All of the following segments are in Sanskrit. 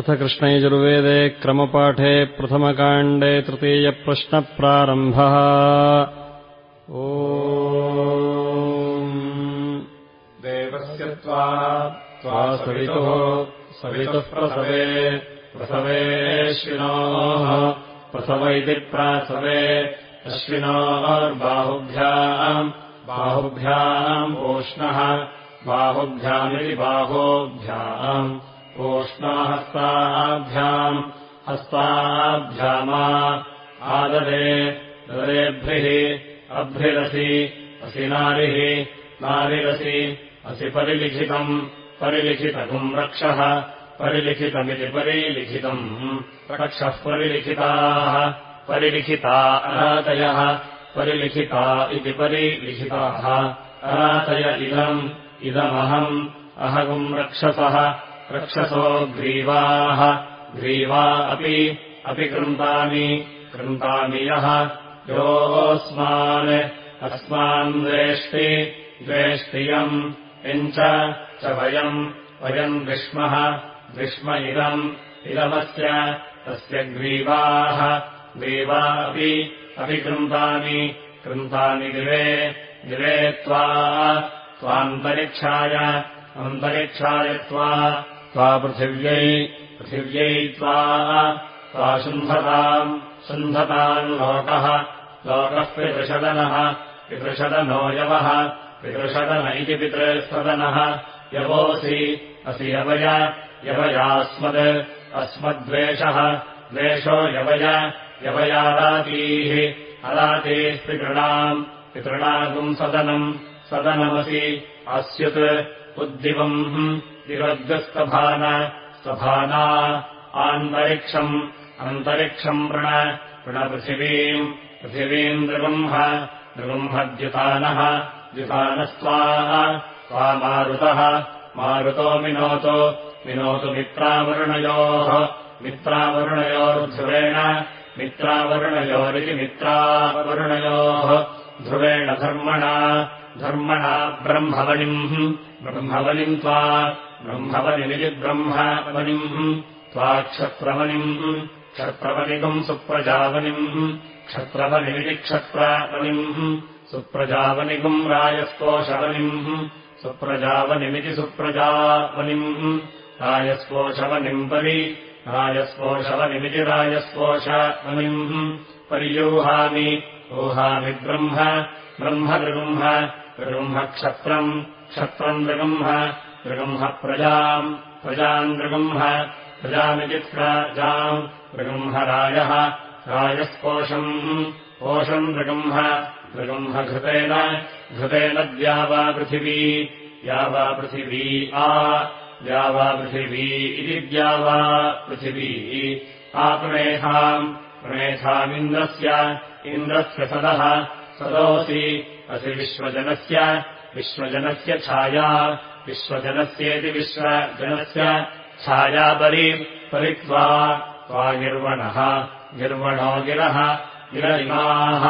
अथ कृष्णयजुर्वेदे क्रमपाठे प्रथमकाण्डे तृतीयप्रश्नप्रारम्भः। ओ देवस्य त्वा त्वा सवितुः सवितुः प्रसवे प्रसवेश्विनोः प्रसव इति प्रासवे अश्विनोर्बाहुभ्याम् बाहुभ्याम् ओष्णः बाहुभ्यामिति बाहोभ्याम् ओष्णाहस्ताभ्याम् हस्ताभ्यामा आददे ददेभ्रिः अभ्रिरसि असि नारिः नारिरसि असि परिलिखितम् परिलिखितम् रक्षः परिलिखितमिति परिलिखितम् रक्षः परिलिखिताः परिलिखिता अरातयः परिलिखिता इति परिलिखिताः अरातय इदम् इदमहम् अहगुम् रक्षसः रक्षसो ग्रीवाः। ग्रीवा अपि अपि कृन्तानि। कृन्तानि यः? योऽस्मान्। अस्मान् द्वेष्टि। द्वेष्टियम्। यञ्च च वयम्। वयम् ग्रीष्मः। ग्रीष्म इदम्। इदमस्य। तस्य ग्रीवाः। ग्रीवा अपि अपि कृन्तानि। कृन्तानि दिवे। दिवे त्वा। त्वान्तरिक्षाय। अन्तरिक्षाय त्वा त्वा पृथिव्यै पृथिव्यै त्वा त्वा शुन्धताम् शुन्धताम् लोकः लोकः पितृषदनः पितृषदनो यवः इति पितृसदनः यवोऽसि असि यवय यवयास्मद् अस्मद्वेषः द्वेषो यवय यवयारातीः अरातीः पितॄणाम् पितॄणागुम् सदनम् सदनमसि अस्युत् उद्दिवम् दिवद्गस्तभान स्तभाना आन्तरिक्षम् अन्तरिक्षम् वृण वृणपृथिवीम् पृथिवीम् नृगुम्भ नृगुम्भद्युतानः द्युतानस्त्वा त्वा मारुतः मारुतो मिनोतु मिनोतु मित्रावरुणयोः मित्रावरुणयोर्ध्रुवेण मित्रावरुणयोरिति मित्रावरुणयोः ध्रुवेण धर्मणा धर्मणा ब्रह्मवनिम् ब्रह्मवनिम् त्वा ब्रह्मवनिमिति ब्रह्मवनिम् त्वा क्षत्रवनिम् क्षत्रवनिकम् सुप्रजावनिम् क्षत्रवनिमिति क्षत्रवनिम् सुप्रजावनिकम् रायस्पोषवनिम् सुप्रजावनिमिति सुप्रजावनिम् रायस्पोषवनिम् परि रायस्पोषवनिमिति रायस्पोषवनिम् पर्यूहामि ऊहामि ब्रह्म ब्रह्मदृगुम्ह ऋगुम्हक्षत्रम् क्षत्रम् दृगुम्ह ऋगुम्ह प्रजाम् प्रजाम् दृगुम्ह प्रजामिति प्राजाम् ऋगुम्हरायः रायस्पोषम् पोषम् दृगुम्ह ऋगुम्हघृतेन घृतेन द्यावापृथिवी द्यावापृथिवी आ द्यावापृथिवी इति द्यावापृथिवी आप्रणेथाम् प्रणेथामिन्द्रस्य इन्द्रस्य सदः सदोऽसि असि विश्वजनस्य विश्वजनस्य छाया विश्वजनस्येति विश्वजनस्य छायापरि परित्वा त्वा गिर्वणः गिर्वणो गिरः गिर इमाः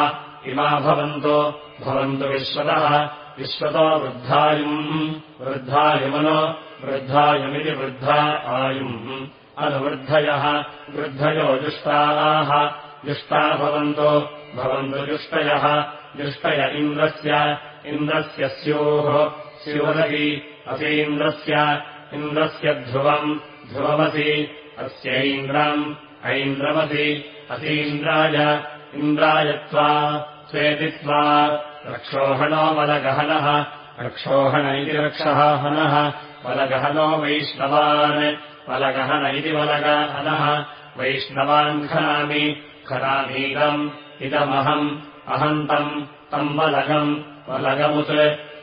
इमा भवन्तो भवन्तु विश्वतः। विश्वतो वृद्धायुम् वृद्धायुमनो वृद्धायुमिति वृद्धा आयुम्। अनुवृद्धयः वृद्धयो जुष्टाः। जुष्टा भवन्तो भवन्तु जुष्टयः। जुष्टय इन्द्रस्य इन्द्रस्य स्योः स्युवदति असीन्द्रस्य इन्द्रस्य ध्रुवम् ध्रुवमसि अस्यैन्द्रम् ऐन्द्रमसि अतीन्द्राय इन्द्राय त्वा स्वेति त्वा रक्षोहणो मलगहनः रक्षोहण इति रक्षाहनः मलगहनो वैष्णवान् मलगहन इति मलगहनः वैष्णवान् खनामि खनामीदम् इदमहम् अहन्तम् तम् वलगम् वलगमुत्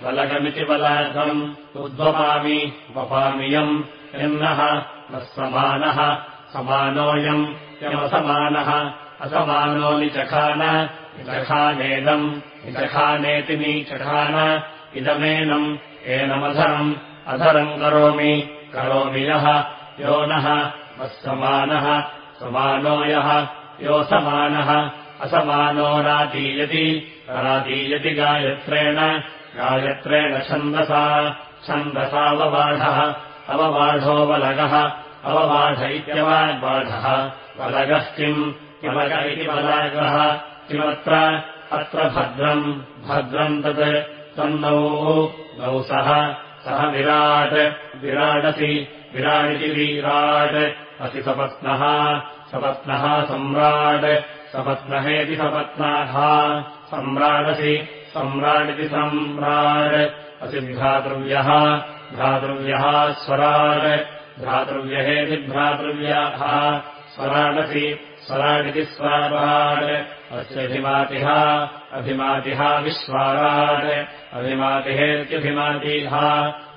वलगमिति वलगम् उद्वपामि वपामियम् यन्नः नः समानः समानोऽयम् यमसमानः असमानो निचखान निचखानेदम् निचखानेति नीचखान इदमेनम् एनमधरम् अधरम् करोमि करोमि यः यो नः मत्समानः समानो यः यो समानः असमानो रातीयति रातीयति गायत्रेण गायत्रेण छन्दसा छन्दसावबाढः अवबाढो वलगः अवबाध इत्यवाग्बाधः वलगः किम्? किमग इति वलागः किमत्र? अत्र भद्रम्। भद्रम् तत् तन्नौ। नौ सः। सः विराट्। विराडसि। विराडिति वीराट्। असि सपत्नः। सपत्नः सम्राट्। सपत्नहेति सपत्नाः। सम्राडसि सम्राडिति सम्राट् असि भ्रातृव्यः भ्रातृव्यः स्वराट्। भ्रातृव्यहेति भ्रातृव्याः। स्वराडसि स्वराडिति स्वाराट् अस्यभिमातिः अभिमातिः विश्वाराट्। अभिमातिहेत्यभिमातिः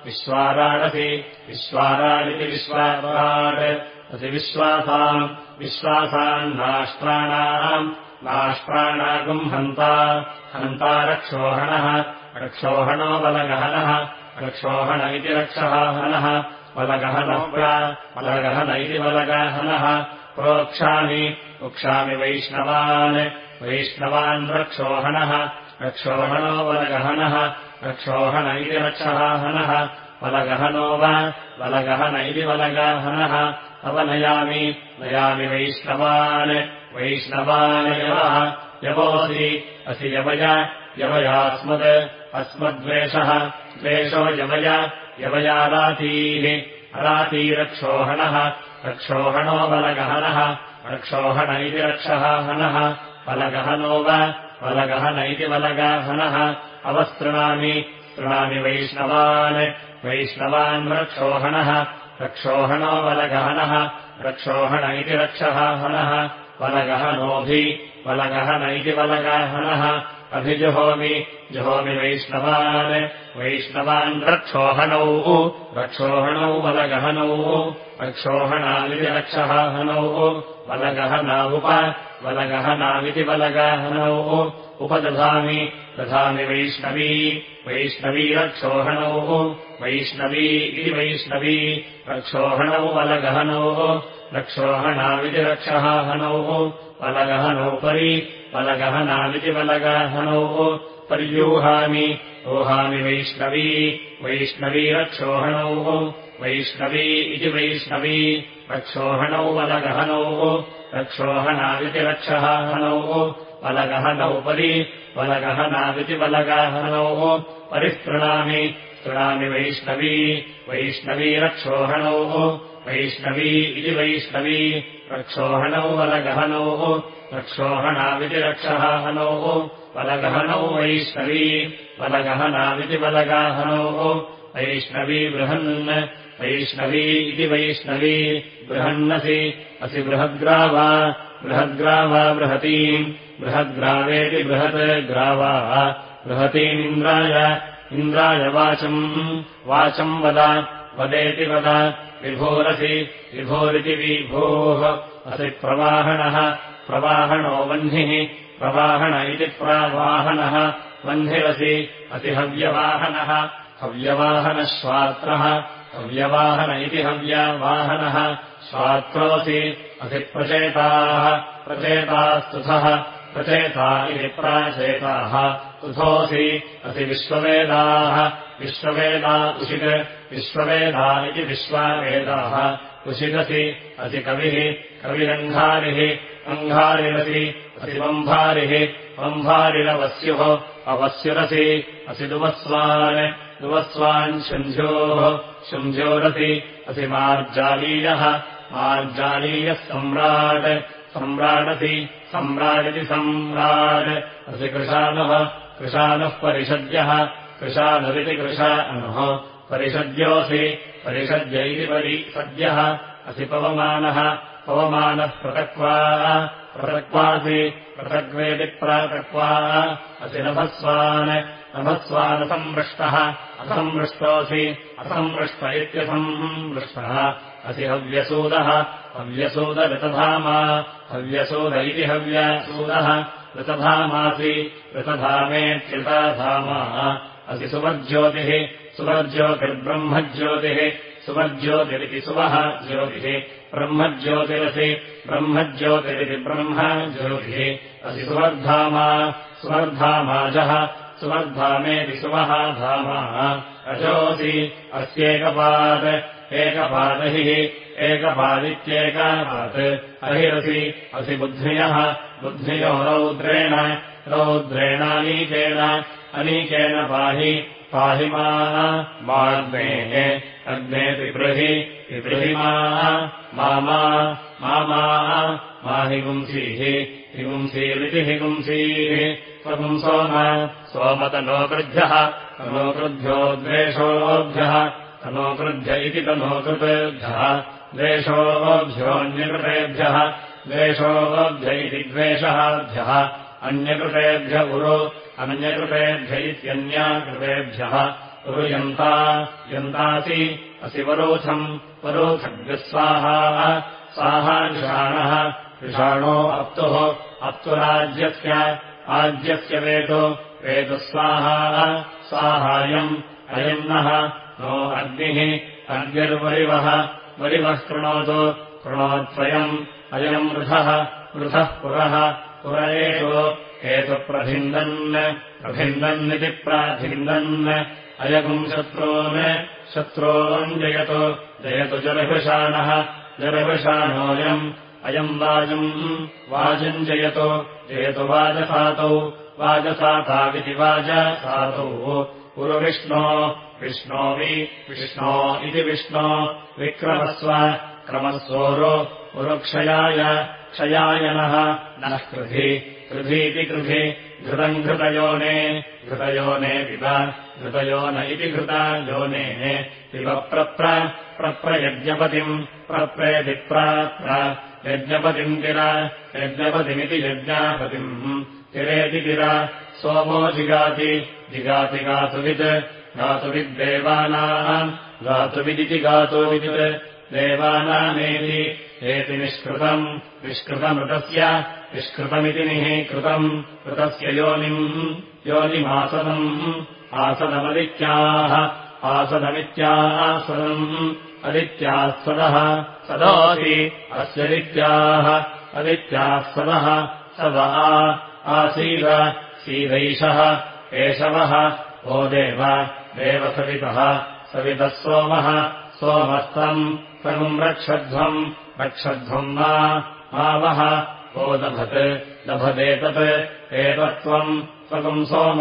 विश्वाराडसि विश्वाराडिति विश्वाराट् असि विश्वासाम् विश्वासान्नाष्ट्राणाम् नाष्ट्राणागुम् हन्ता हन्ता रक्षोहणः रक्षोहणो बलगहनः रक्षोहण इति रक्षाहनः बलगहनः बलगहन इति बलगाहनः। प्रोक्षामि वक्षामि वैष्णवान् वैष्णवान् रक्षोहणः रक्षोहणो बलगहनः रक्षोहण इति रक्षाहनः। बलगहनो वा बलगहन इति बलगाहनः। अवनयामि नयामि वैष्णवान् वैष्णवान् यवः यवोऽसि। असि यवय यवयास्मद् अस्मद्वेषः। द्वेषो यवय यवयारातीः अरातीरक्षोहणः रक्षोहणो बलगहनः। रक्षोहण इति रक्षाहनः बलगहनो वा बलगहन इति बलगाहनः। अवस्तृणामि तृणामि वैष्णवान्। वैष्णवान् रक्षोहणः। रक्षोहणो बलगहनः। रक्षोहण इति रक्षाहनः बलगहनोभि बलगहन इति बलगाहनः अभिजुहोमि जुहोमि वैष्णवान्। वैष्णवान् रक्षोहणौ रक्षोहणौ बलगहनौ रक्षोहणामिति रक्षाहनौ बलगहनावुप बलगहनामिति बलगाहनौ उपदधामि दधामि वैष्णवी वैष्णवी रक्षोहणौ वैष्णवी इति वैष्णवी रक्षोहणौ बलगहनौ रक्षोहणामिति रक्षाहनौ बलगहनोपरि बलगहनामिति बलगाहनौ पर्यूहामि ऊहामि वैष्णवी वैष्णवी रक्षोहणौ वैष्णवी इति वैष्णवी रक्षोहणौ बलगहनौ रक्षोहणामिति रक्षाहनौ बलगहनौपरि बलगहनामिति बलगाहनौ परिस्तृणामि तृणामि वैष्णवी वैष्णवी रक्षोहणौ वैष्णवी इति वैष्णवी रक्षोहणौ बलगहनौ रक्षोहणामिति रक्षाहनौ बलगहनौ वैष्णवी बलगहनामिति बलगाहनौ वैष्णवी बृहन् वैष्णवी इति वैष्णवी बृहन्नसि असि बृहद्ग्रावा बृहद्ग्रावा बृहतीम् बृहद्ग्रावेति बृहत् ग्रावा बृहतीमिन्द्राय इन्द्राय वाचम् वद वदेति वद विभोरसि विभोरिति विभोः। असि प्रवाहणः वह्निः प्रवाहण इति प्रवाहनः वह्निरसि असि हव्यवाहनः हव्यवाहनश्वात्रः हव्यवाहन इति हव्यवाहनः। स्वात्रोऽसि असि प्रचेताः प्रचेतास्तुथः प्रचेता इति प्राचेताः। तुथोऽसि असि विश्ववेदाः। विश्ववेदा उषित् विश्ववेदा इति विश्वावेदाः। उषिदसि असि कविः। कविरङ्घारिः। अङ्घारिरसि? असि वम्भारिः। वम्भारिरवस्युः। अवस्युरसि? असि दुवस्वान्। दुवस्वान् शुन्ध्योः शुन्ध्योरसि असि मार्जालीयः। मार्जालीयः सम्राट् सम्राडसि सम्राडिति सम्राट्। असि कृशानः कृशानः परिषद्यः कृशानविति कृशानुः परिषद्योऽसि परिषद्य। इति परिसद्यः असि पवमानः पवमानः पृथक्वा पृथक्वासि पृथग्वेति प्रातक्वा असि नभस्वान् नभस्वानसंमृष्टः असंमृष्टोऽसि असंमृष्ट इत्यसंमृष्टः असि हव्यसूदः। हव्यसूदऋतधामा हव्यसूद इति हव्यसूदः। ऋतधामासि ऋतधामेत्यृताधामा असि सुवर्ज्योतिः। सुवर्ज्योतिर्ब्रह्मज्योतिः। सुवर्ज्योतिरिति सुवः ज्योतिः। ब्रह्मज्योतिरसि। ब्रह्मज्योतिरिति ब्रह्मज्योतिः। असि सुवर्धामा। सुवर्धामाजः सुवर्धामेति सुवः धामा। अजोऽसि अस्येकपात् एकपादहिः एकपादित्येकापात् अहिरसि असि बुद्ध्रियः बुद्ध्रियो रौद्रेण रौद्रेणानीकेन अनीकेन पाहि पाहि माग्नेः अग्ने पिबृहि पिबृहिमा मा हिगुंसीः हिगुंसीरिति हिगुंसीः। स्वपुंसोम सोमतनोकृभ्यः तनोकृभ्यो द्वेषोभ्यः तनोकृभ्य इति तनोकृतेभ्यः द्वेषोभ्योऽन्यकृतेभ्यः द्वेषोभ्य इति द्वेषःभ्यः अन्यकृतेभ्य उरु अन्यकृतेभ्य इत्यन्याकृतेभ्यः। उरुयन्ता यन्तासि असि वरोथम् वरोथग्स्वाहा स्वाहा विषाणः अप्तुः अप्तुराज्यस्य आज्यस्य वेदो वेदस्वाहा स्वाहायम् अयम् नः। नो अग्निः अग्निर्वरिवः। वरिवः कृणोतु कृणोत्वयम् अयम् वृथः वृथः पुरः पुर एषु। हेतुप्रभिन्दन् प्रभिन्दन्निति प्राभिन्दन् अयगुम् शत्रून् शत्रून् जयतु। जयतु जलभृशाणः जलभृशाणोऽयम् अयम् वाजम्। वाजम् जयतु। जयतु वाजसातौ। वाजसाताविति वाजसातौ। पुरुविष्णो विष्णो। वि। विष्णो इति विष्णो। विक्रमस्व। क्रमस्वोरो। उरुक्षयाय क्षयायनः नः। कृधि। कृधीति कृधि। घृतम् घृतयोने घृतयोने पिब। घृतयोन इति घृता प्रप्र प्रप्रयज्ञपतिम् प्रप्रेतिप्राप्र यज्ञपतिम् तिर यज्ञपतिमिति यज्ञापतिम्। तिरेति तिर सोमो जिगाति। जिगाति गातुवित् गातुविद्देवानाम्। गातुविदिति गातुविदित्। देवानामेति। एति निष्कृतम्। निष्कृतमृतस्य। निष्कृतमिति निः कृतम् कृतस्य योनिम्। योनिमासदम्। आसदमदित्याः अदित्यास्वदः सदोऽसि अस्यदित्याः अदित्यास्वदः स वा आसीद सीदैषः एषवः ओ देव देवसवितः सवितः सोमः सोमस्तम् सर्वम् रक्षध्वम् रक्षध्वम् वा आवः को दभत् दभदेतत् एतत्त्वम् त्वम् सोम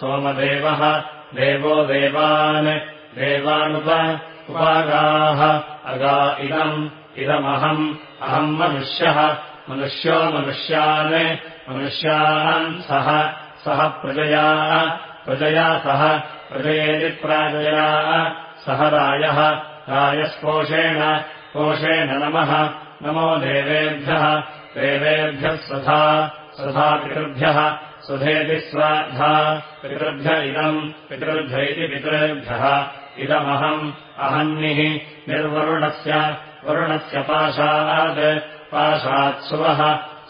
सोमदेवः देवो देवान् देवानुप उपागाः। अगा इदम् इदमहम् अहम् मनुष्यः। मनुष्यो मनुष्यान् मनुष्यान् सह सह प्रजया। प्रजया सह प्रजयेति प्राजया। सह रायः रायस्पोषेण कोषेण नमः। नमो देवेभ्यः। देवेभ्यः स्वधा स्वधा पितृभ्यः। सुधेति स्वाधा। पितृभ्य इदम् पितृभ्य इति पितृभ्यः इदमहम् अहन्निः निर्वरुणस्य वरुणस्य पाशात् पाशात् सुवः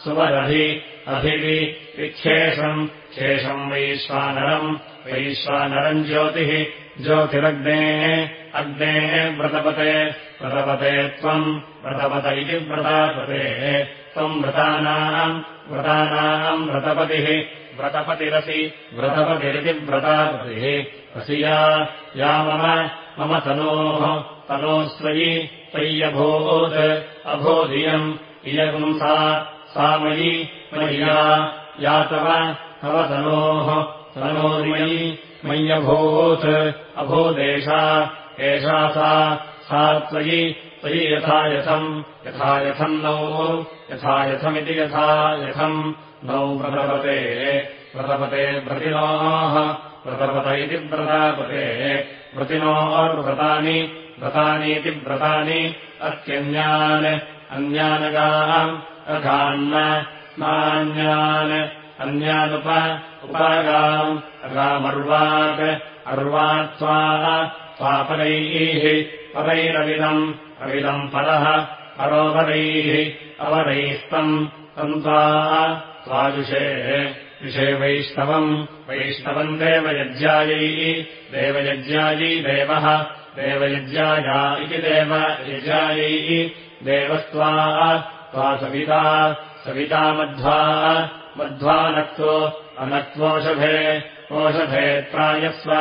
सुवरभि अभिवि विच्छेषम् शेषम् वैश्वानरम् वैश्वानरम् ज्योतिः ज्योतिरग्नेः अग्नेः व्रतपते व्रतपते त्वम् व्रतपत इति व्रतापतेः त्वम् व्रतानाम् व्रतानाम् व्रतपतिः व्रतपतिरसि। व्रतपतिरिति व्रतापतिः असि या मम मम तनोः तनोस्त्वयि त्वय्यभूत् अभूदियम् इयगुम् सा सा मयि मय्या या। तव तव तनोः तनोर्मयि मय्यभूत् अभूदेशा एषा सा सा त्वयि त्वयि यथा यथम् यथा यथम् नौ यथा यथमिति यथा नौ व्रतपते व्रतपते व्रतिनोः व्रतपत इति व्रतापते व्रतिनोर्व्रतानि व्रतानीति व्रतानि अत्यन्यान् अन्यानगाम् अघान्न नान्यान् अन्यानुप उपागाम् अगामर्वाक् अर्वात्वा स्वापरैः परैरविदम् अविदम् परः परोपरैः अवरैस्तम् तन्त्वा स्वायुषे विषे वैष्णवम्। वैष्णवम् देवयज्ञायै। देवयज्ञायै देवः। देवयज्ञाया इति देवयज्ञायै देवस्त्वा त्वा सविता। सविता मध्वा। मध्वा नक्तो अनक्त्वोषधे ओषधे त्रायस्व।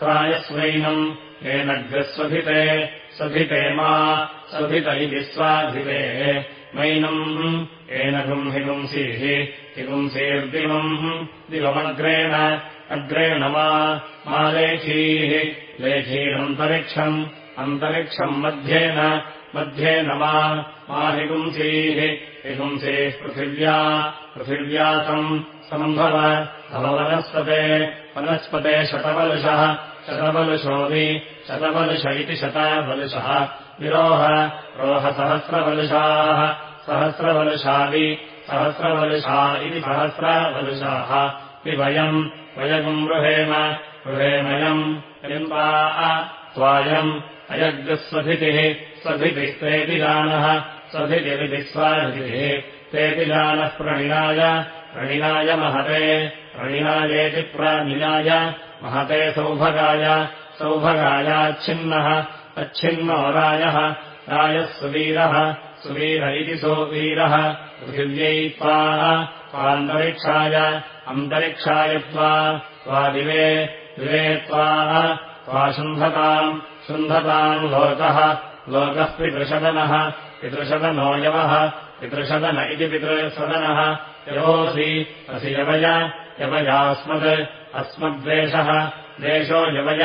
त्रायस्वैनम्। येनग्रस्वभिते स्वभिते मा। स्वभित इति स्वाधिते मैनम् येन गुंहिगुंसीः हिगुंसीर्दिवम् दिवमग्रेण। अग्रेण मा। लेखीः। लेखीरन्तरिक्षम्। अन्तरिक्षम् मध्येन। मध्येन मा। हिगुंसीः हिगुंसीः पृथिव्या। पृथिव्यासम् सम्भव भववनस्पते वनस्पते। शतवलुषः शतवलुषोऽपि शतवलुष इति शतावलुषः विरोह। रोहसहस्रवलुषाः सहस्रवलुषावि सहस्रवलुषा इति सहस्रावलुषाः। विवयम् वयगुम् गृहेम गृहेमयम् यम्बा त्वायम् अयग्स्वधितिः स्वधितिः तेतिजानः स्वधितिरिति स्वाधितिः तेतिजानः प्रणिनाय प्रणिनाय महते प्रणिनायेति प्रानिनाय महते सौभगाय सौभगायाच्छिन्नः अच्छिन्नो रायः रायः सुवीरः सुवीर इति पृथिव्यै त्वा त्वान्तरिक्षाय अन्तरिक्षाय त्वा त्वादिवे दिवे त्वा त्वाशुन्धताम् शुन्धताम् लोकः लोकः पितृषदनः पितृषदनो यवः पितृषदन इति पितृसदनः यवोऽसि असि यवय यवयास्मत् अस्मद्वेषः देशो यवय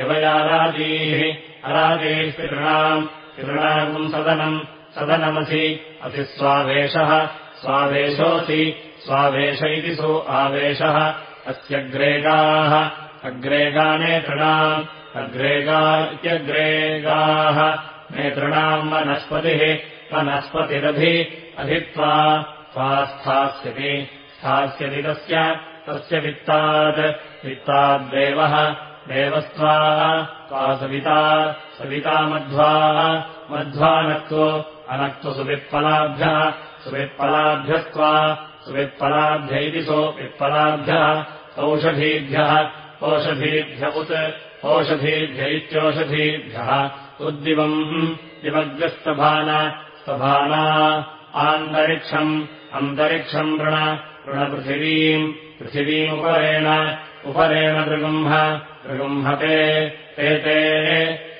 यवयाराजीः अराजीः पितॄणाम् पितॄणाम् सदनम् सदनमसि। असि स्वावेशः। स्वावेशोऽसि। स्वावेश इति सो आवेशः। अस्यग्रेगाः अग्रेगा नेतॄणाम् अग्रेगा इत्यग्रेगाः। नेतॄणाम् वनस्पतिः। वनस्पतिरधि अधित्वा त्वा स्थास्यति। स्थास्यति तस्य। तस्य वित्तात् वित्ताद्देवः। देवस्त्वा त्वा सविता सविता मध्वा मध्वानक्तो अनक्तु सुवित्पलाभ्यः सुवित्पलाभ्यस्त्वा सुवित्पलाभ्य इति सो वित्पलाभ्यः ओषधीभ्य उत् ओषधीभ्य इत्योषधीभ्यः। उद्दिवम् दिवग्रस्तभान स्तभाना आन्तरिक्षम् अन्तरिक्षम् ऋण ऋणपृथिवीम् पृथिवीमुपरेण उपरेण दृगुम्ह दृगुम्हते ते ते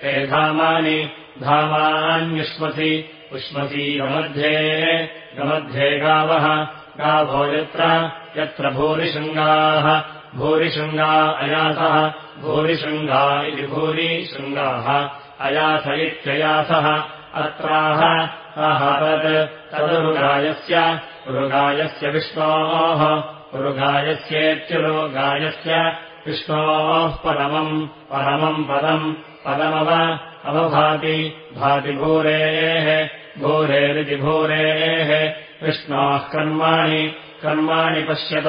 ते धामानि धामान्युष्मसि उष्मसी गमध्ये गमध्ये गावः गावो यत्र यत्र भूरिशृङ्गाः भूरिशृङ्गा अयासः भूरिशृङ्गा इति भूरिशृङ्गाः अयास इत्ययासः अत्राह आहवत् तदुरुगायस्य उरुगायस्य विष्णोः उरुगायस्येत्युरुगायस्य विष्णोः परमम् परमम् पदम् पदमव अवभाति भाति भूरेः भूरेरिति भूरेः। विष्णोः कर्माणि कर्माणि पश्यत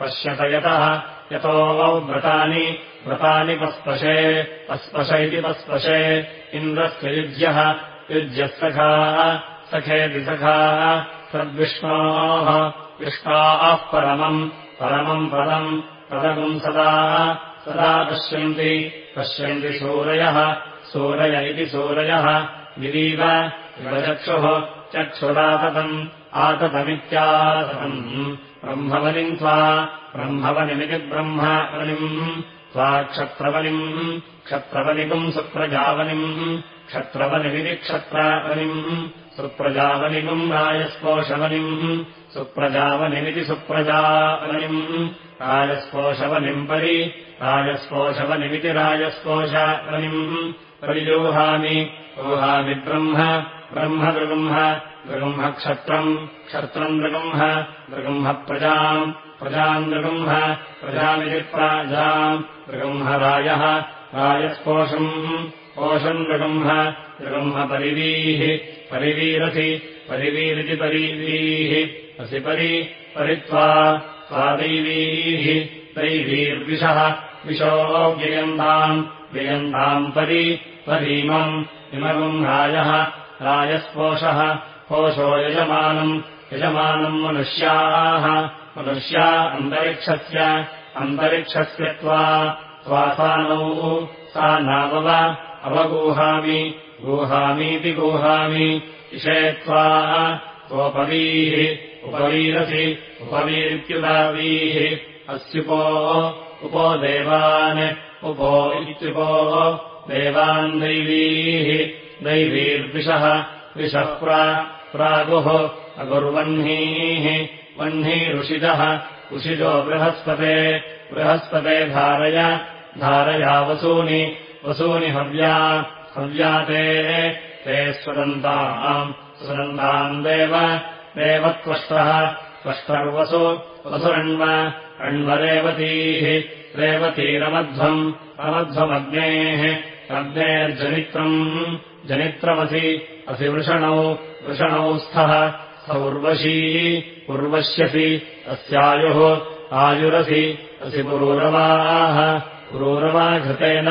पश्यत यतः। यतो व्रतानि व्रतानि पस्पशे पस्पश इति पस्पशे। इन्द्रस्य युज्यः युज्यः सखाः सखेति सखाः सद्विष्णोः। विष्णाः परमम् परमम् पदम् पदगुम् सदा सदा पश्यन्ति पश्यन्ति सूरयः सूरय इति सूरयः विरीव इवचक्षुः चक्षुराततम् आततमित्याततम्। ब्रह्मवनिम् त्वा ब्रह्मवनिमिति ब्रह्मवनिम् त्वा क्षत्रवनिम् क्षत्रवनिगुम् सुप्रजावनिम् क्षत्रवनिमिति क्षत्रावनिम् सुप्रजावनिगुम् रायस्पोषवनिम् सुप्रजावनिमिति सुप्रजावनिम् राजस्पोषवनिम् परि राजस्पोषवनिमिति राजस्पोषवनिम् परिजोहामि। ऊहामि ब्रह्म। ब्रह्म दृगुम्ह दृगुम्ह क्षत्रम्। दृगुम्ह दृगुम्ह प्रजाम्। प्रजाम् दृगुम्ह प्रजामिति प्राजाम्। दृगुम्ह रायः। रायस्पोषम्। पोषम् दृगुम्ह दृगुम्ह परिवीः। परिवीरसि। परिवीरिति परिवीः। असि परि। परित्वा। स्वादैवीः दैवीर्विषः। विशो व्ययन्ताम् व्ययन्ताम् परि परीमम् इमगुम् रायः रायस्पोषः पोषो यजमानम् यजमानम् मनुष्याः मनुष्या अन्तरिक्षस्य अन्तरिक्षस्य त्वा त्वासानौ सा नावव अवगूहामि गूहामीति गूहामि इषे त्वा त्वोपवीः उपवीरसि उपवीरित्युदावीः अस्युपो उपो देवान् उपो इत्युपो देवान् दैवीः दैवीर्विषः विषः प्रागुः अगुर्वह्नीः वह्नीरुषिजः उषिजो बृहस्पते बृहस्पते धारय धारया वसूनि वसूनि हव्या हव्या ते ते स्वदन्ताम् स्वदन्ताम् देव देवत्वष्टः त्वष्टर्वसु वसुरण्व अण्वरेवतीः रेवतीरमध्वम् अमध्वमग्नेः अग्नेर्जनित्रम् जनित्रमसि असि वृषणौ वृषणौ स्थः स्थौर्वशी उर्वश्यसि अस्यायुः आयुरसि असि पुरूरवाः पुरूरवा घृतेन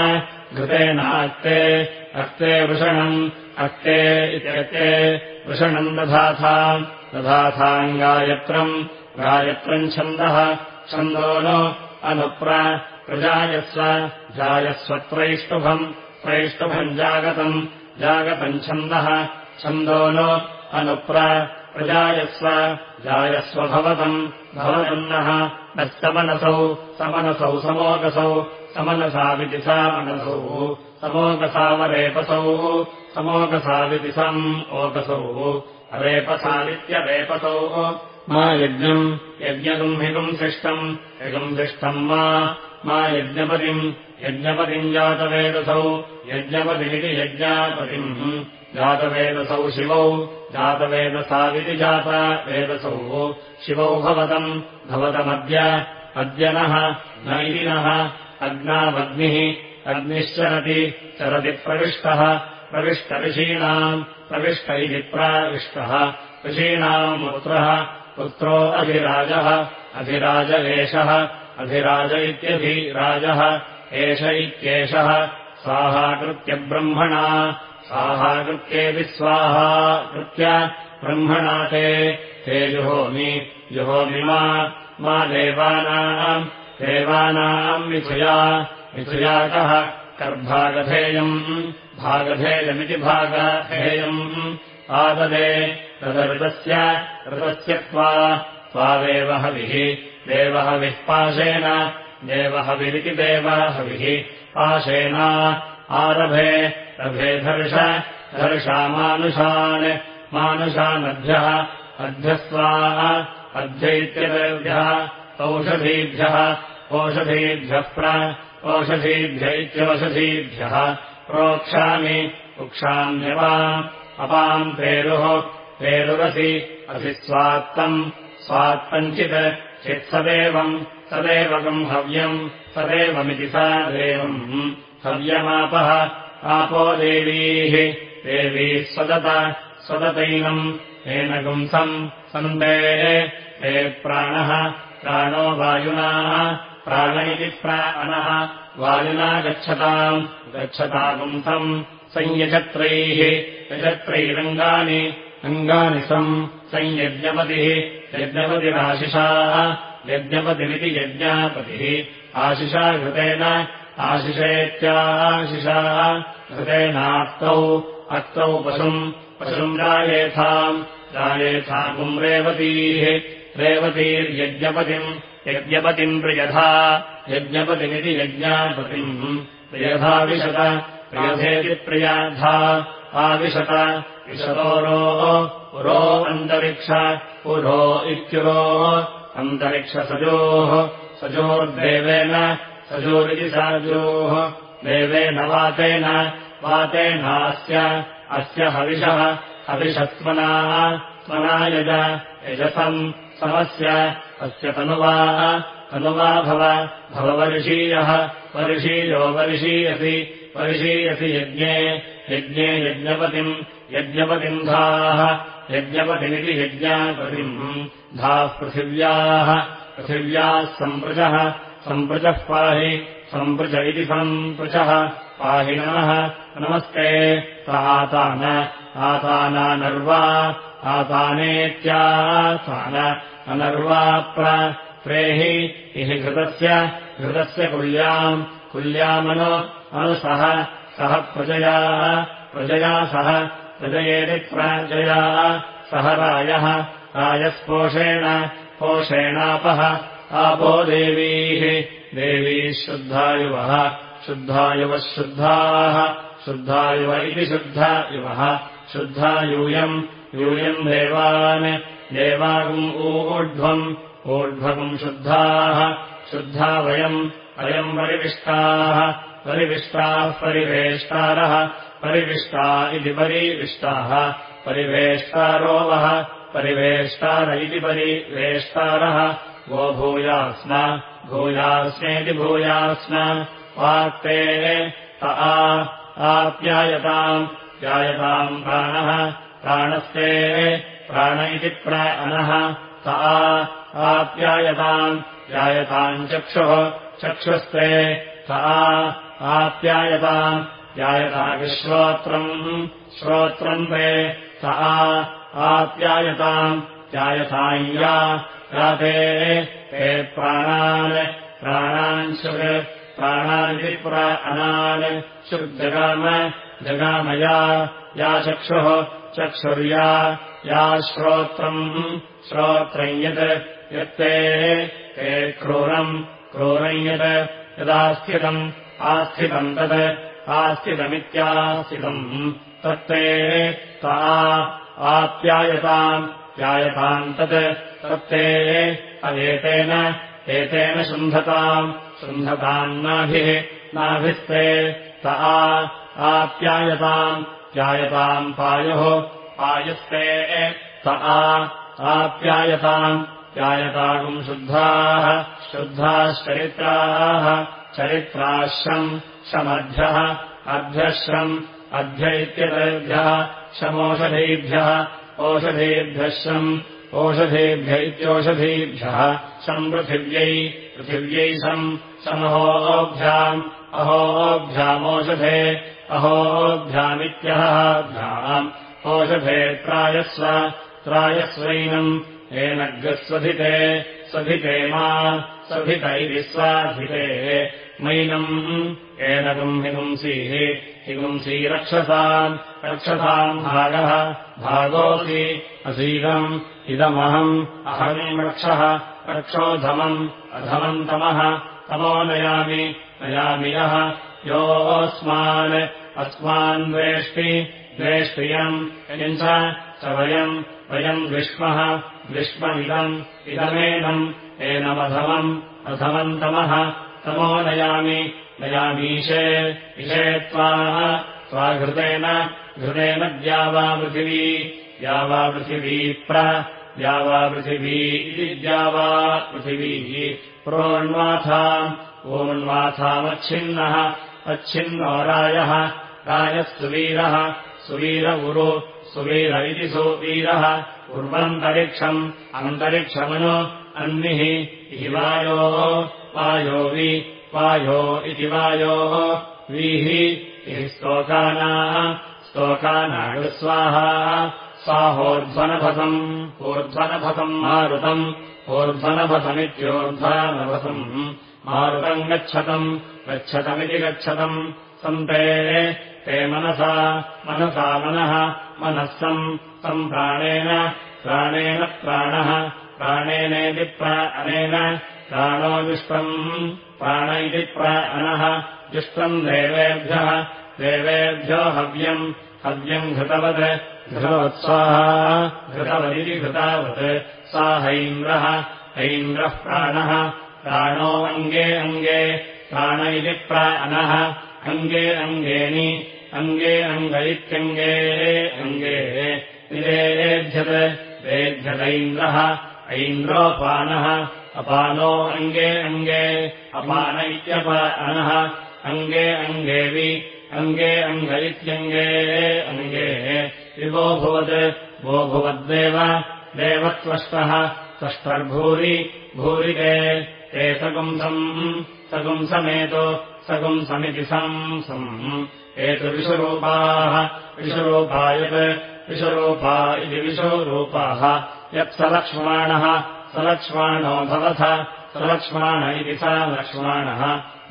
घृतेनाक्ते अक्ते वृषणम् अक्ते इत्यक्ते वृषणम् दधाथाम् दधाथाम् गायत्रम् गायत्रम् छन्दः छन्दो नो अनुप्र प्रजायस्व जायस्वत्रैष्टुभम् त्रैष्टुभम् जागतम् जागतम् छन्दः छन्दो नो अनुप्र प्रजायस्व जायस्व भवतम् भवतन्नः न समनसौ समोकसौ समनसाविति सा मनसौ समोकसावरेपसौ समोकसाविति सम् ओकसौ रेपसादित्यरेपसौ मा यज्ञम् यज्ञगुम् हिगुम् शिष्टम् हिगुम् शिष्टम् मा यज्ञपतिम् यज्ञपतिम् जातवेदसौ यज्ञपतिमिति यज्ञापतिम्। जातवेदसौ शिवौ जातवेदसाविति जाता वेदसौ शिवौ भवतम् भवतमद्य अद्य नः नैदिनः अग्नावग्निः अग्निश्चरति चरति प्रविष्टः प्रविष्टऋषीणाम् प्रविष्ट प्राविष्टः ऋषीणाम् पुत्रः पुत्रो अधिराजः अधिराज एषः अधिराज इत्यधिराजः एष इत्येषः स्वाहाकृत्य ब्रह्मणा स्वाहाकृत्येति स्वाहा कृत्य ब्रह्मणा ते ते जुहोमि जुहोमि मा देवानाम् देवानाम् मिथुया मिथुयाकः कर्भागधेयम् भागधेयमिति भागधेयम् आददे तदऋतस्य ऋतस्य त्वा त्वादेवहविः देवहविः पाशेन देवहविरिति देवहविः पाशेना आरभे रभे धर्ष धर्षामानुषान् मानुषानभ्यः अभ्यस्वा अध्यैत्यतेभ्यः औषधीभ्यः ओषधीभ्यः प्र ओषधीभ्य इत्यौषधीभ्यः प्रोक्षामि उक्षाम्यवाम् अपाम् पेरुः पेरुरसि असि स्वात्तम्। स्वात्तञ्चित् चित्सदेवम् तदेवकम् हव्यम् तदेवमिति सा देवम्। हव्यमापः। आपो देवीः। देवीः स्वदत। स्वदतैनम्। येन गुंसम्। सन्देः। हे प्राणः। प्राणो वायुना। प्राण इति प्राणः। वायुना गच्छताम् गच्छता पुंसम् संयजत्रैः। यजत्रैरङ्गानि अङ्गानि सम् संयज्ञपतिः यज्ञपतिराशिषाः यज्ञपतिरिति यज्ञापतिः। आशिषा घृतेन आशिषेत्याशिषाः घृतेनाक्तौ अक्तौ पशुम् पशुम् रायेथाम् रायेथापुम् रेवतीः रेवतीर्यज्ञपतिम् यज्ञपतिम् प्रियधा यज्ञपतिमिति यज्ञापतिम्। प्रियधाविशत प्रियधेति प्रियाधा आविशत विशतोरो पुरो अन्तरिक्ष पुरो इत्युरो अन्तरिक्षसजोः सजोर्देवेन सजोरिति साजोः देवेन वातेन वातेनास्य अस्य हविषः हविषत्मनाः त्वनायज यजसम् समस्य अस्य तनुवाः तनुवा भव भववर्षीयः वर्षीयो वर्षीयसि वर्षीयसि यज्ञे यज्ञे यज्ञपतिम् यज्ञपतिम् धाः यज्ञपतिमिति यज्ञापतिम् धाः पृथिव्याः पृथिव्याः सम्पृचः सम्पृचः पाहि सम्पृच इति सम्पृचः पाहि नमः नमस्ते तातान आतानानर्वा आतानेत्यातान अनर्वा प्रेहि इह घृतस्य घृतस्य कुल्याम् कुल्यामनु अनुसः सः प्रजया प्रजया सह प्रजयेति प्रजया सह रायः रायस्पोषेण पोषेणापः आपो देवीः देवीः शुद्धायुवः शुद्धायुवः शुद्धाः शुद्धायुव इति शुद्धायुवः शुद्धायूयम् यूयम् देवान् देवागुम् ऊर्ध्वम् ऊर्ध्वगुम् शुद्धाः शुद्धा वयम् अयम् परिविष्टाः परिविष्टाः परिवेष्टारः। परिविष्टा इति परिविष्टाः। परिवेष्टारो वः। परिवेष्टार इति परिवेष्टारः। वो भूयास्म। भूयास्मेति भूयास्म। वाक्ते त आप्यायताम्। प्यायताम् प्राणः। प्राणस्ते प्राण इति प्र अनः त आप्यायताम्। प्यायताम् चक्षुः। चक्षुस्ते आप्यायताम् प्यायताविश्रोत्रम् श्रोत्रम् ते स आप्यायताम् प्यायताञ्या राते ते प्राणान् प्राणान् शुक् प्राणानिति प्र अनान् शुग्जगाम जगामया या चक्षुः चक्षुर्या या श्रोत्रम् श्रोत्रम् यत् यत्ते ते क्रूरम् क्रूरम् यत् यदास्थितम् आस्थितम् तत् आस्थितमित्यास्थितम्। तत्ते ता आप्यायताम् प्यायताम् तत् तत्ते अवेतेन एतेन शुन्धताम् शुन्धताम् नाभिः नाभिस्ते त आप्यायताम् प्यायताम् पायुः पायुस्ते त आप्यायताम् प्यायतागुम् शुद्धाः शुद्धाश्चरित्राः चरित्राश्रम् शमध्यः अभ्यश्रम् अध्य इत्यतेभ्यः शमोषधीभ्यः ओषधीभ्यः शम् ओषधेभ्य इत्योषधीभ्यः शम् पृथिव्यै शम् समहोभ्याम् अहोभ्यामोषधे अहोभ्यामित्यहभ्याम् ओषधे त्रायस्व त्रायस्वैनम् एनग्रस्वधिते स्वधिते मा सभित इति स्वाधिते मैनम् एनगम् हिगुंसीः हिगुंसी रक्षसाम् रक्षसाम् भागः। भागोऽसि। असीदम्। इदमहम्। अहम् रक्षः। रक्षोधमम् अधमन्तमः तमो। नयामि। नयामि यः। योऽस्मान्। अस्मान्द्वेष्टि द्वेष्टियम्। यम् च वयम्। वयम् विष्मः विष्ममिदम् इदमेनम्। एनमधमम् अधमन्तमः तमो नयामि नयामीशे इषे त्वा त्वाघृतेन घृतेन द्यावापृथिवी द्यावापृथिवी प्र द्यावापृथिवी इति द्यावा पृथिवीः प्रोण्वाथाम् ओण्वाथामच्छिन्नः अच्छिन्नो रायः रायः सुवीरः सुवीर उरु सुवीर इति सुवीरः उर्वन्तरिक्षम् अन्तरिक्षमनु अन्निः इति वायोः वायो वि वायो इति वायोः वीः इति स्तोकानाः स्तोकानागस्वाहा स्वाहोर्ध्वनभसम् ऊर्ध्वनभसम् मारुतम् ऊर्ध्वनभसमित्योर्ध्वनभसम् मारुतम् गच्छतम् गच्छतमिति गच्छतम्। सन्ते ते मनसा मनसा मनः मनः सम् तम् प्राणेन प्राणेन प्राणः प्राणेनेति प्र अनेन प्राणो जुष्टम् प्राण इति प्र अनः देवेभ्यः देवेभ्यो हव्यम् हव्यम् घृतवत् घृतवत्स्वाहा घृतवदिति घृतावत् सा हैन्द्रः हैन्द्रः प्राणः प्राणो अङ्गे अङ्गे प्राण इति प्र अनः अङ्गे अङ्गेनि अङ्गे अङ्ग इत्यङ्गे अङ्गे निरेध्यत् रेध्यतैन्द्रः ऐन्द्रोपानः अपानो अङ्गे अङ्गे अपान इत्यप अनः अङ्गे अङ्गेवि अङ्गे अङ्ग इत्यङ्गे अङ्गे विवो भुवत् वो भुवद्देव देवत्वष्टः त्वष्टर्भूरि भूरि ते ते सगुंसम् सगुंसमेतु सगुंसमिति सम् सम् एतु विषुरूपाः विषुरूपा यत् विषुरूपा इति विषुरूपाः यत् सलक्ष्माणः भवथ सलक्ष्माण इति स लक्ष्माणः।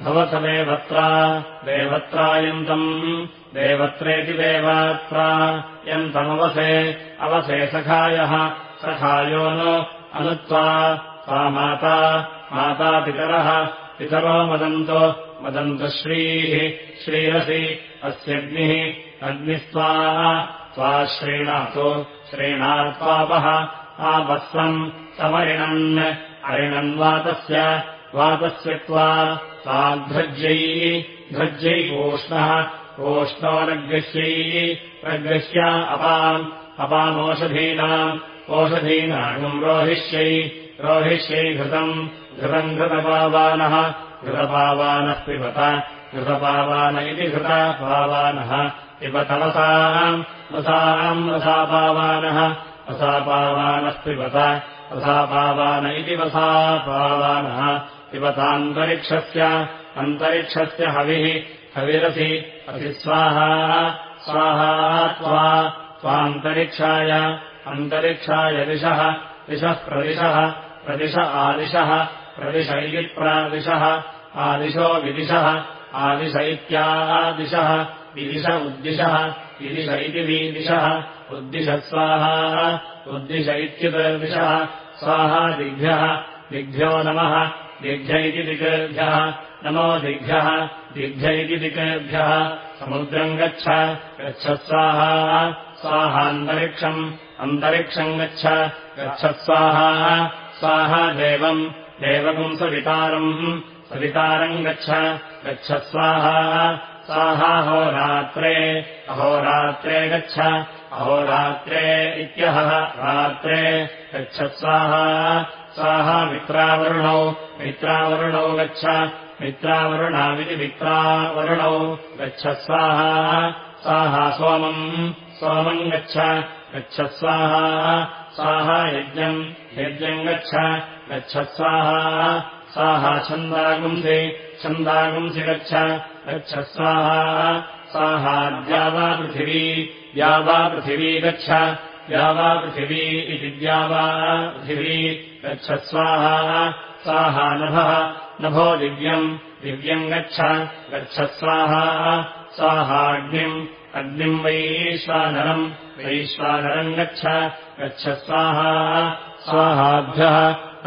भवथ देवत्रा देवत्रायन्तम् देवत्रेति देवात्रा यन्तमवसे अवसे सखायः। सखायो नो अनुत्वा सा माता मातापितरः। पितरो मदन्तो मदन्तु श्रीः श्रीरसि अस्यग्निः अग्निस्त्वा त्वा श्रीणातु श्रीणात्वापः आपःसम् समरिणन् अरिणन्वातस्य वातस्य त्वा ताध्वज्यै ध्वज्यैकोष्णः ओष्णोरग्रह्यै प्रग्रह्या अपाम् अपामोषधीनाम् ओषधीनागम् रोहिष्यै रोहिष्यै घृतम् घृतम् घृतपावानः घृतपावानः पिबत घृतपावान इति घृतपावानः पिबतवसाम् वसाम् वसापावानः पिबत वसापावान इति वसापावानः पिबतान्तरिक्षस्य अन्तरिक्षस्य हविः हविरसि असि स्वाहा स्वाहा त्वा त्वान्तरिक्षाय अन्तरिक्षाय दिशः दिशः प्रदिशः प्रदिश आदिशः प्रदिश इति प्रादिशः आदिशो विदिशः आदिश इत्यादिशः विदिश उद्दिशः विदिश इति विदिशः उद्दिश स्वाहा। उद्दिश इत्युदर्दिशः स्वाहा दिग्भ्यः। दिग्भ्यो नमः। दिग्भ्यः नमो दिग्भ्यः। दिग्भ्य इति दिग्भ्यः समुद्रम् गच्छ। गच्छस्वाहा स्वाहान्तरिक्षम्। अन्तरिक्षम् गच्छ। गच्छस्वाहा स्वाहा। देवम्। देवकम् सवितारम्। सवितारम् गच्छ। गच्छस्वाहा स्वाहा। होरात्रे अहोरात्रे गच्छ अहोरात्रे इत्यहः रात्रे गच्छस्वाहा स्वाहा। मित्रावरुणौ मित्रावरुणौ गच्छ। मित्रावरुणाविति मित्रावरुणौ गच्छस्वाहा स्वाहा। सोमम् सोमम् गच्छ। गच्छस्वाहा स्वाहा। यज्ञम् यज्ञम् गच्छ। गच्छस्वाहा स्वाहा। छन्दागुंसि छन्दागुंसि गच्छ। गच्छस्वाहा स्वाहा द्यावा पृथिवी द्यावा पृथिवी गच्छ द्यावा पृथिवी इति द्यावा पृथिवी गच्छस्वाहा स्वाहा। नभः नभो दिव्यम् दिव्यम् गच्छ गच्छस्वाहा स्वाहाग्निम् अग्निम् वैश्वानरम् वैश्वानरम् गच्छ गच्छस्वाहा स्वाहाभ्यः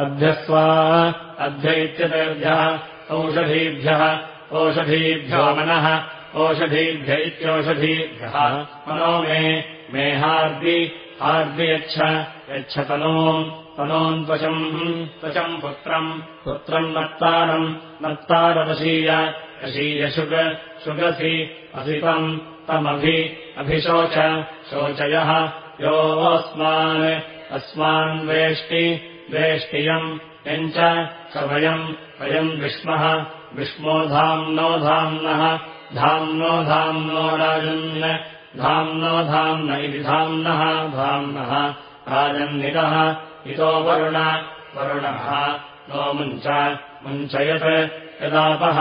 अभ्यः स्वाहा अभ्य इत्यतेभ्यः औषधीभ्यः ओषधीभ्यो मनः ओषधीभ्य इत्योषधीभ्यः। मनो मे मे हार्दि हार्दि यच्छ यच्छतनोम् तनोम् त्वचम् पुत्रम् पुत्रम् नत्तारम् नत्तारवशीय अशीयशुग शुगसि असितम् तमभि अभिशोच शोचयः। योऽस्मान् अस्मान् वेष्टि वेष्टियम् यम् च स वयम् वयम् विष्मः विष्मो धाम्नो धाम्नः धाम्नो धाम्नो राजन् धाम्नो धाम्न इति धाम्नः धाम्नः राजन्नितः इतो वरुण वरुणः नो मुञ्च मुञ्चयत् यदापः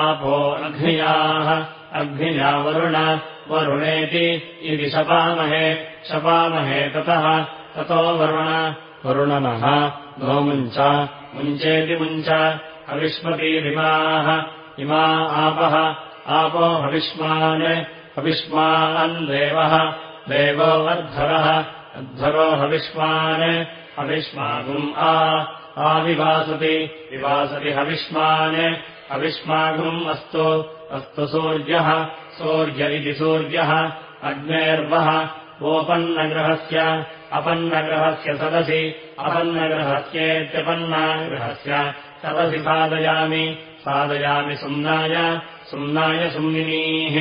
आपो अग्नियाः अग्निया वरुण वरुणेति इति शपामहे शपामहे ततः ततो वरुण वरुणनः नो मुञ्च मुञ्चेति मुञ्च हविष्मतीरिमाः इमा आपः आपो हविष्मान् हविष्मान् देवः देवो अध्वरः हविष्मान् हविष्मागुम् आ आविवासति विवासति हविष्मान् हविष्मागुम् अस्तु अस्तु सूर्यः सूर्य इति सूर्यः अग्नेर्वः ओपन्नगृहस्य अपन्नगृहस्य सदसि अपन्नगृहस्येत्यपन्नागृहस्य सदसि साधयामि साधयामि सुम्नाय सुम्नाय सुम्निनीः।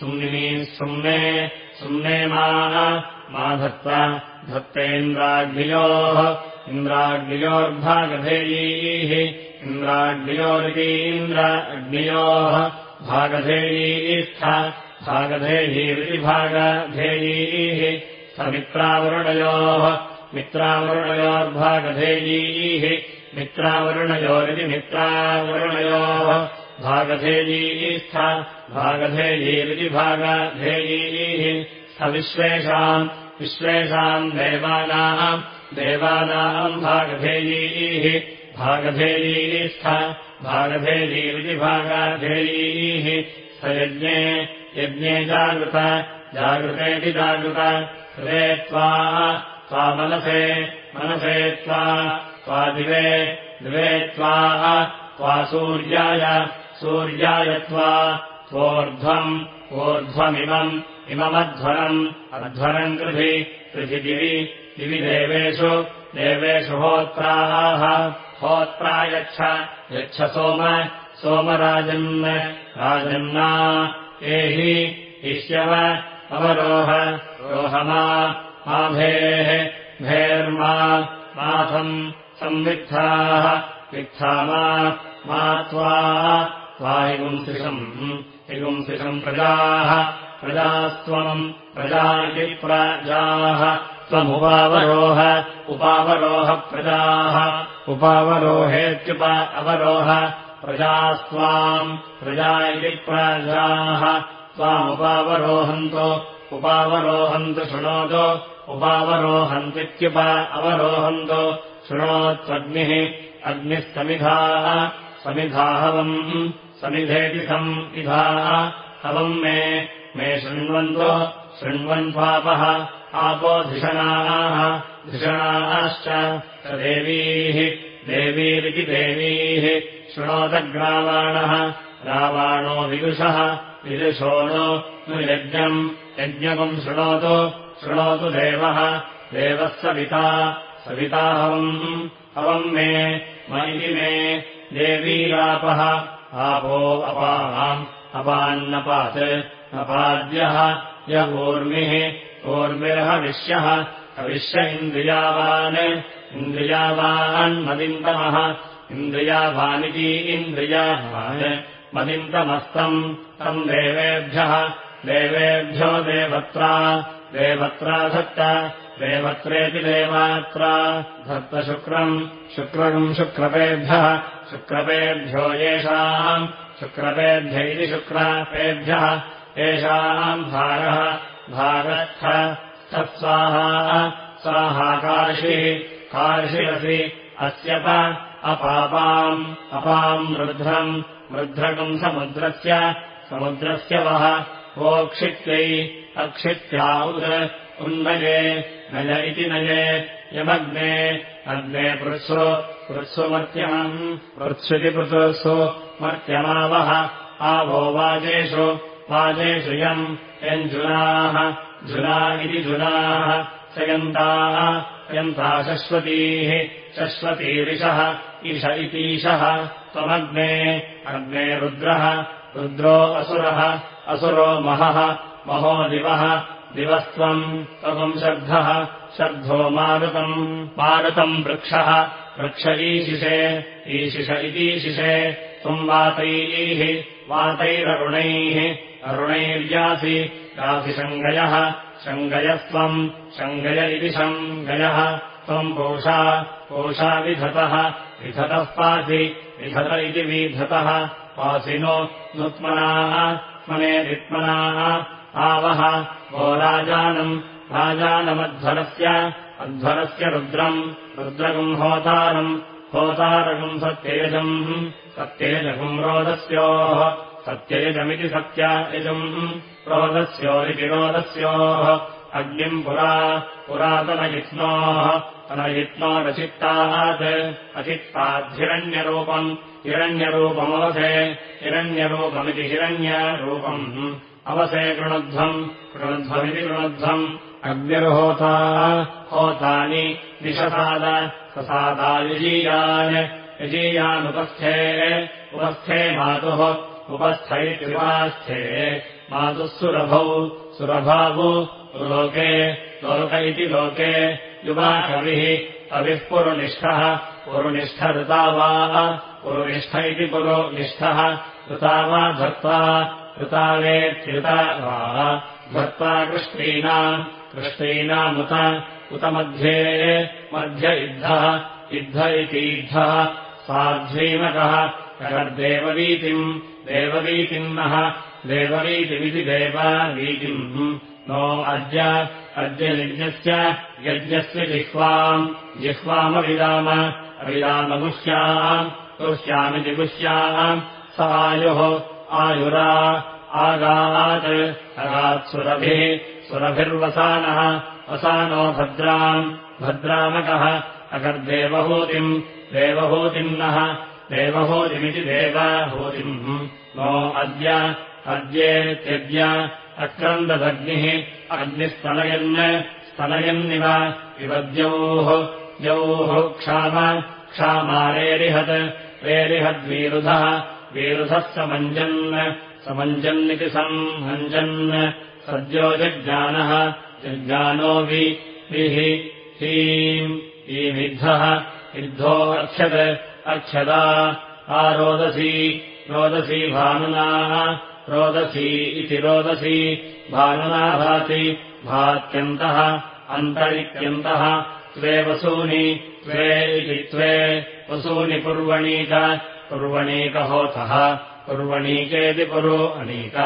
सुम्निनीः सुम्ने सुम्ने मा धत्ता धत्तेन्द्राग्नियोः। इन्द्राग्नियोर्भागधेयीः। इन्द्राग्नियोरितीन्द्र अग्नियोः भागधेयीस्थ भागधेयीरिति भागधेयीः समित्रावरुणयोः। मित्रावरुणयोर्भागधेयीः। मित्रावरुणयोरिति मित्रावरुणयोः भागधेयीस्थ भागधेयीरिति भागधेयीः स्थविश्वेषाम् विश्वेषाम् देवानाम् देवानाम् भागधेयीः भागधेयीस्थ भागधेयीरिति भागधेयीः स यज्ञे यज्ञे जागृत जागृतेति जागृत हृदे त्वा त्वा मनसे मनसे त्वा त्वादिवे द्वे त्वा त्वा सूर्याय सूर्याय त्वा त्वोर्ध्वम् ऊर्ध्वमिमम् इममध्वरम् अध्वरम् कृधि कृधि दिवि दिवि देवेषु देवेषु होत्राः। होत्रा यच्छ यच्छ सोम सोमराजन् राजन्ना एहि इष्यव अवरोह रोहमा माभेः भेर्मा माथम् संवित्थाः वित्था मा त्वा त्वाहिगुंसिषम् हिगुंसिषम् प्रजाः प्रजास्त्वम् प्रजा इति प्रजाः त्वमुपावरोह उपावरोह प्रजाः उपावरोहेत्युप अवरोह प्रजास्त्वाम् प्रजा इति प्रजाः त्वामुपावरोहन्तो उपावरोहन्तु शृणोतु उपावरोहन्तीत्युप अवरोहन्तो शृणोत्वग्निः अग्निः समिधाः समिधाहवम् समिधेति सम् इधाः। हवम् मे मे शृण्वन्तो शृण्वन्त्वापः आपोधिषणाः धिषणाश्च स देवीः देवीरिति देवीः शृणोतग्रावाणः रावाणो विदुषः विदुषो नो नु यज्ञम् यज्ञकम् शृणोतु शृणोतु देवः देवः सविता सविताहवम् हवम् मे मयि मे देवीरापः आपो अपाम् अपान्नपात् अपाद्यः य ऊर्मिः ऊर्मिर्हविष्यः हविष्य इन्द्रियावान् इन्द्रियावान्मदिन्तमः इन्द्रियावानिति इन्द्रियावान् मदिन्तमस्तम् तम् देवेभ्यः देवेभ्यो देवत्रा देवत्रा धत्त देवत्रेति देवात्रा धत्तशुक्रम् शुक्रम् शुक्रपेभ्यः शुक्रपेभ्यो येषाम् शुक्रपेभ्य इति शुक्रपेभ्यः येषाम् भारः भारस्थ स्थस्वाहा स्वाहाकार्षिः कार्षिरसि अस्यप अपापाम् अपाम् रुध्रम् रुध्रकम् समुद्रस्य समुद्रस्य वः वोक्षित्यै अक्षित्या उद उन्नये नय इति नये यमग्ने अग्ने पृत्सु पृत्सुमर्त्यमम् पृत्स्विति पृथुसु मर्त्यमावः आवो वाजेषु वाजेषु यम् यञ्जुनाः जुना इति जुनाः सयन्ताः यन्ता शश्वतीः शश्वतीरिषः ईश इतीशः त्वमग्ने अग्ने रुद्रः रुद्रो असुरः असुरो महः महो दिवः दिवस्त्वम् त्वम् शर्धः शर्धो मारुतम् मारुतम् वृक्षः वृक्ष ईशिषे ईशिष इतीशिषे त्वम् वातैः वातैररुणैः अरुणैर्यासि यासि शङ्गयः शङ्गयस्त्वम् शङ्गय इति शङ्गयः त्वम् पोषा पोषा विधतः विधतः पासि विधत इति विधतः पासिनो नुत्मनाः स्मनेरित्मनाः आवः वो राजानम् राजानमध्वरस्य अध्वरस्य रुद्रम् रुद्रगम् होतारम् होतारकम् सत्ययजम् सत्ययजगम् रोदस्योः सत्ययजमिति सत्ययजम् रोदस्योरिति रोदस्योः अग्निम् पुरा पुरातनयित्नोः तनयित्नोरचित्तात् अचित्ताद्धिरण्यरूपम् हिरण्यरूपमवसे हिरण्यरूपमिति हिरण्यरूपम् अवसे कृणध्वम् कृणध्वमिति कृणध्वम् अग्निर्होता। होतानि निषसाद ससादायुजीयान् यजीयानुपस्थे उपस्थे मातुः उपस्थैत्युपास्थे मातुः सुरभौ सुरभावु लोके लोक इति लोके। युवा कविः कविः पुरुनिष्ठः पुरुनिष्ठ ऋता वा पुरुनिष्ठ इति पुरोनिष्ठः ऋता वा धर्त्वा ऋतावेत्युता वा धर्त्वा कृष्णीनाम् कृष्णीनामुत उत मध्ये मध्य इद्धः इद्ध इतीद्धः साध्वीमकः कगर्देववीतिम् देववीतिम् नः देववीतिमिति देववीतिम् नो अद्य अद्य यज्ञस्य यज्ञस्य जिह्वाम् जिह्वामविदाम अविदामगुह्याम् गुह्यामिति गुह्याम् स आयुरा आगात् अगात्सुरभिः सुरभिर्वसानः वसानो भद्राम् भद्रामकः अगर्देवहूतिम् देवहूतिम्नः देवहूतिमिति देवहूतिम्। नो अद्य अद्येत्यद्य अक्रन्ददग्निः अग्निस्तनयन् स्तनयन्निव इव द्यौः क्षाम क्षामारेरिहत् रेरिहद्वीरुधः वीरुधः समञ्जन् समञ्जन्निति सम्भञ्जन् सद्यो जज्ञानः जज्ञानो विः हीम् ईमिद्धः इद्धो अर्क्षत् अर्क्षदा आरोदसी रोदसी भानुना रोदसी इति रोदसी भानुना भाति भात्यन्तः अन्तरित्यन्तः त्वे वसूनि त्वे इति त्वे वसूनि कुर्वणीक कुर्वणीकहोतः। कुर्वणीकेति पुरो अनीक।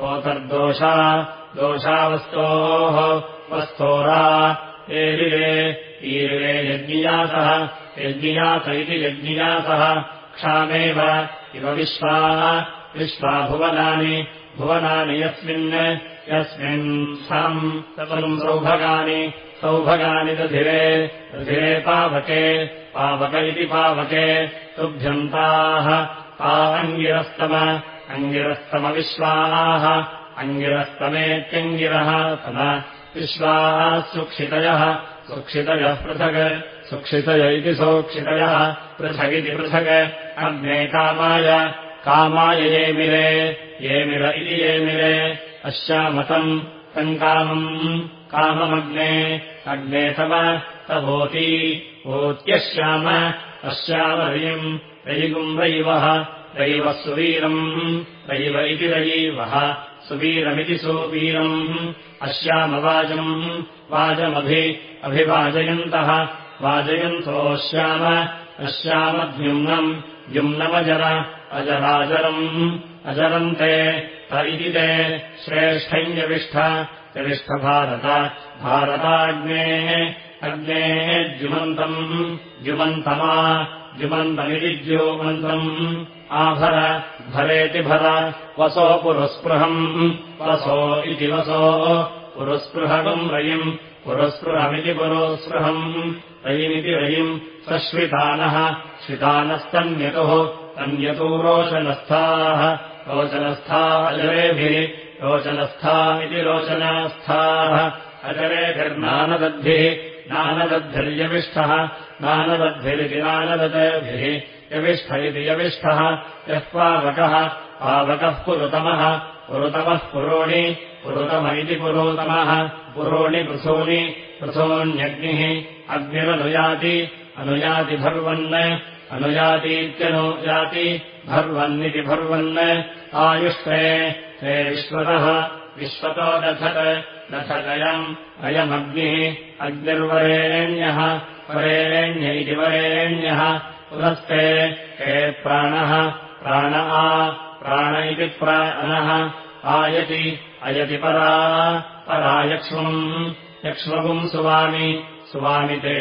होतर्दोषा दोषावस्तोः वस्तोरा। एरिरे ईरिरे यज्ञियासः यज्ञियास इति यज्ञियासः क्षामेव इव विश्वाः विश्वा भुवनानि भुवनानि यस्मिन् यस्मिन् सम्। सौभगानि सौभगानि दधिरे दधिरे पावके पावक इति पावके तुभ्यन्ताः। आ अङ्गिरस्तम अङ्गिरस्तमविश्वाः। अङ्गिरस्तमेत्यङ्गिरः तम। विश्वाः सुक्षितयः सुक्षितयः पृथक् सुक्षितय इति सोक्षितयः पृथगिति पृथक् अग्ने कामाय कामाय येमिरे येमिर इति येमिरे अश्यामतम् कामम्? काममग्ने अग्ने तव तवोती ओत्यश्याम अश्यामरयिम् रयिगुम् रयिवः रयिवः सुवीरम् रयिव इति रयीवः सुवीरमिति सुवीरम्। अश्यामवाजम् वाजमभि अभिवाजयन्तः वाजयन्तोऽश्याम अश्यामद्युम्नम् द्युम्नमजर अजराजरम् अजरन्ते त इति ते श्रेष्ठञ्जविष्ठ चविष्ठभारत भारताग्नेः अग्नेः द्युमन्तम् द्युमन्तमा द्युमन्तमिति द्युमन्तम् आभर भरेति भर वसो पुरस्पृहम् वसो इति वसो पुरस्पृहकम् रयिम् पुरस्पृहमिति पुरोस्पृहम्। रयिमिति रयिम् सश्वितानः श्रितानस्तन्यतुः तन्यतो रोचनस्थाः रोचनस्था अजरेभिः रोचनस्था इति रोचनास्थाः। अजरेभिर्नानदद्भिः नानदद्भिर्यविष्ठः नानदद्भिरिति नानदद्भिः। यविष्ठ इति यविष्ठः यः पावकः पावकः पुरुतमः पुरुतमः पुरोणि पुरुतम इति पुरोतमः पुरोणि पृथूनि पृथोन्यग्निः अग्निरनुयाति अनुयाति भर्वन् अनुयातीत्यनुयाति भर्वन्निति भर्वन् आयुष्टे ते विश्वतः विश्वतो दधत् दधदयम् अयमग्निः अग्निर्वरेण्यः वरेण्य इति वरेण्यः पुनस्ते हे प्राणः प्राण आ प्राण इति प्राणः आयति अयति परा परायक्ष्मम् यक्ष्मगुम् सुवामि सुवामि ते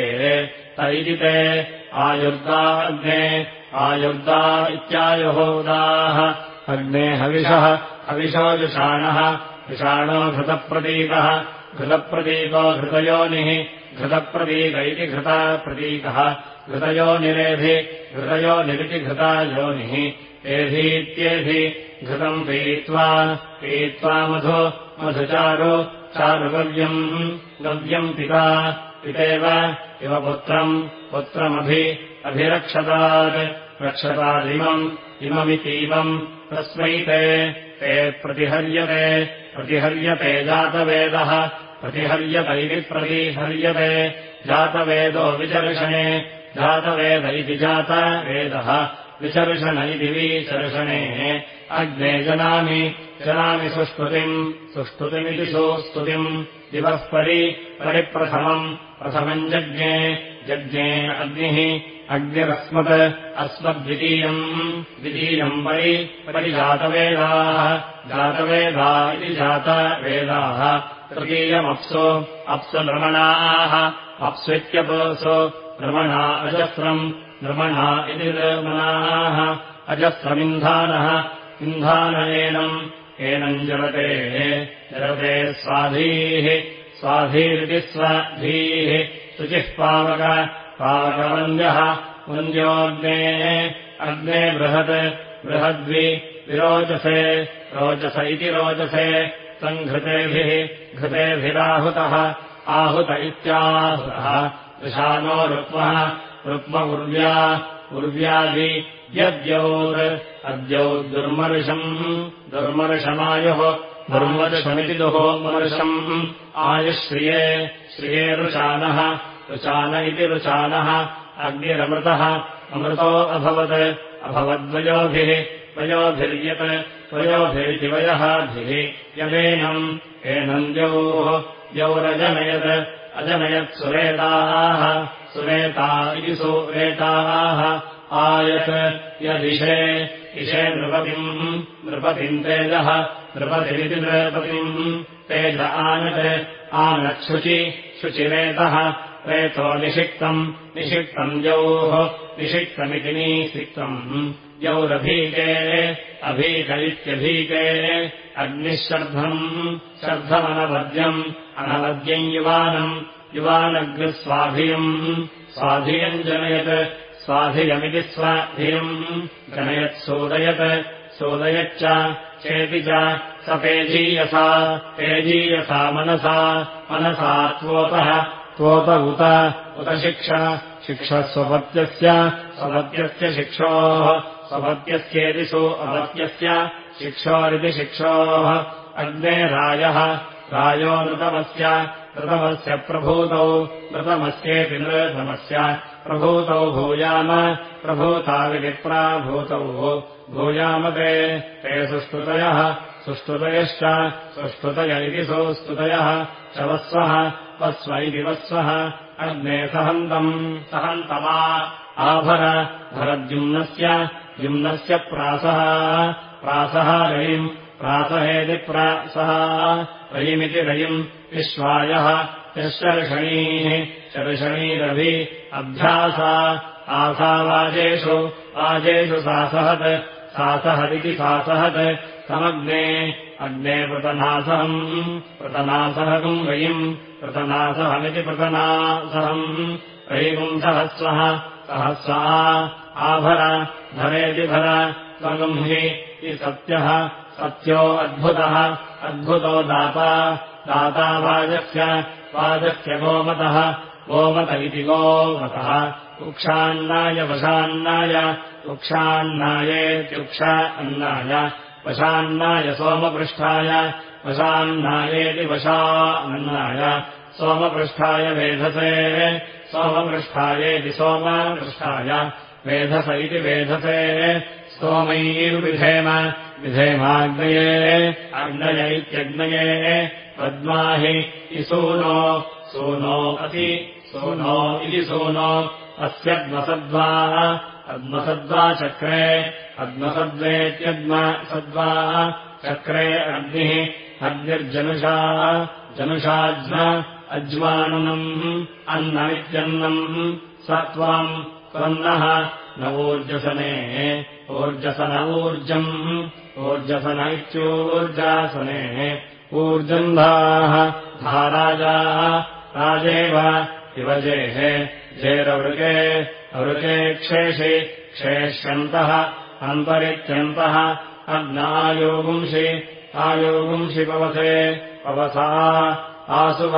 त इति ते आयुर्दा अग्ने आयुर्दा इत्यायुहोदाः। अग्ने हविषः हविषो जुषाणः विषाणो घृतप्रतीकः घृतप्रतीको घृतयोनिः घृतप्रतीक इति घृताप्रतीकः घृतयोनिरेधि घृतयोनिरिति घृता योनिः एधीत्येधि घृतम् पीत्वा पीत्वा मधु मधुचारु चारुगव्यम् गव्यम् पिता पितेव इव पुत्रम् पुत्रमभि अभिरक्षतात्। रक्षतादिमम् इममितीवम् तस्मै ते ते प्रतिहर्यते प्रतिहर्यते जातवेदः प्रतिहर्यत इति प्रतिहर्यते जातवेदो विचर्षणे जातवेद इति जातवेदः विचर्षण इति विचर्षणे अग्ने जनामि जनामि सुष्टुतिम् सुष्टुतिमिति सुस्तुतिम् दिवः परि परिप्रथमम् प्रथमम् जज्ञे जज्ञे अग्निः अग्निरस्मत् अस्मद्वितीयम्। द्वितीयम् परि परिजातवेदाः जातवेदा इति जातवेदाः। तृतीयमप्सु अप्सु नृमणाः अप्स्वित्यपोसु नृमणा अजस्रम् नृमणा इति नृमणाः अजस्रमिन्धानः इन्धानयेनम् एनम् जलते जलते स्वाधीः स्वाधीरिति स्वाधीः शुचिः पावक पावकवन्द्यः वन्द्योऽग्ने अग्ने बृहत् बृहद्वि विरोचसे रोचस इति रोचसे सङ्घृतेभिः घृतेभिराहुतः आहुत इत्याहुतः विशानो रुक्मः रुक्म उर्व्या उर्व्यादि यद्यौर् अद्यौ दुर्मर्षम् दुर्मर्षमायुः दुर्मर्षमिति दुहोर्मर्षम् आयुश्रिये श्रिये रुचानः रुचान इति रुचानः अग्निरमृतः अमृतो अभवत् अभवद्वयोभिः वयोभिर्यत् वयोभिरिति वयःभिः यदेनम् एनम् द्यौः द्यौरजनयत् अजनयत् सुरेताः सुरेता इति सुरेताः आयत् यदिशे इषे नृपतिम् नृपतिम् तेजः नृपतिरिति नृपतिम् तेज आनत् आनच्छुचि शुचिरेतः रेतो निषिक्तम् निषिक्तम् द्यौः निषिक्तमिति निसिक्तम् द्यौरभीके अभीक इत्यभीके अग्निः शर्धम् शर्धमनवद्यम् अनवद्यम् युवानम् युवानग्निस्वाभियम् स्वाधियम् जनयत् स्वाधियमिति स्वाधियम् जनयत् सोदयत् सोदयच्च चेति च स तेजीयसा तेजीयसा मनसा मनसा त्वोतः त्वोत उत उत शिक्षा शिक्षः स्वपत्यस्य स्वपत्यस्य शिक्षोः स्वपत्यस्येति सो अपत्यस्य शिक्षोरिति शिक्षोः अग्ने रायः। रायो नृतमस्य ऋतमस्य प्रभूतौ ऋतमस्येति नृतमस्य प्रभूतौ भूयाम प्रभूताविप्राभूतौ भूयामते ते। सुष्टुतयः सुष्टुतयश्च सुष्टुतय इति सुस्तुतयः शवस्वः वस्व इति वस्वः अग्ने सहन्तम्। सहन्तमा आभर भरद्युम्नस्य द्युम्नस्य प्रासः। प्रासः रयिम्। प्रासहेति प्रासः। रयिमिति रयिम् विश्वायः। यशर्षणीः शर्षणीरभि अभ्यासा। आसावाजेषु। वाजेषु सासहत्। सासहदिति सासहत्। समग्ने। अग्ने पृतनासहम् पृतनासहकम् रयिम्। पृतनासहमिति पृतनासहम् रयिगुम् सहस्वः सहस्वा आभर धरेति भर त्वगुंहि हि सत्यः सत्यो अद्भुतः अद्भुतो दाता दाता वाजस्य वाजस्य गोमतः गोमत इति गोमतः। वृक्षान्नाय वशान्नाय वृक्षान्नायेत्युक्षा अन्नाय वशान्नाय सोमपृष्ठाय वशान्नायेति वशा अन्नाय सोमपृष्ठाय वेधसे सोमपृष्ठायेति सोमपृष्ठाय वेधस इति वेधसे स्तोमैर्विधेम विधेमाग्नये अग्नय इत्यग्नये पद्माहि इसूनो सूनो अति सूनो इति सूनो अस्यद्मसद्वा अद्मसद्वा चक्रे अद्मसद्वेत्यद्मसद्वा चक्रे अग्निः अग्निर्जनुषा जनुषाज्म अज्वाननम् अन्नमित्यन्नम् स त्वाम् त्वन्नः न ऊर्जसने ऊर्जसन ऊर्जम् ऊर्जसन इत्योर्जासने ऊर्जन्धाः धाराजा राजेव इवजेः जेरवृगे अवृगे क्षेषि क्षेष्यन्तः अन्तरित्यन्तः अग्नायोगुंषि आयोगुंषि पवसे पवसा आसुव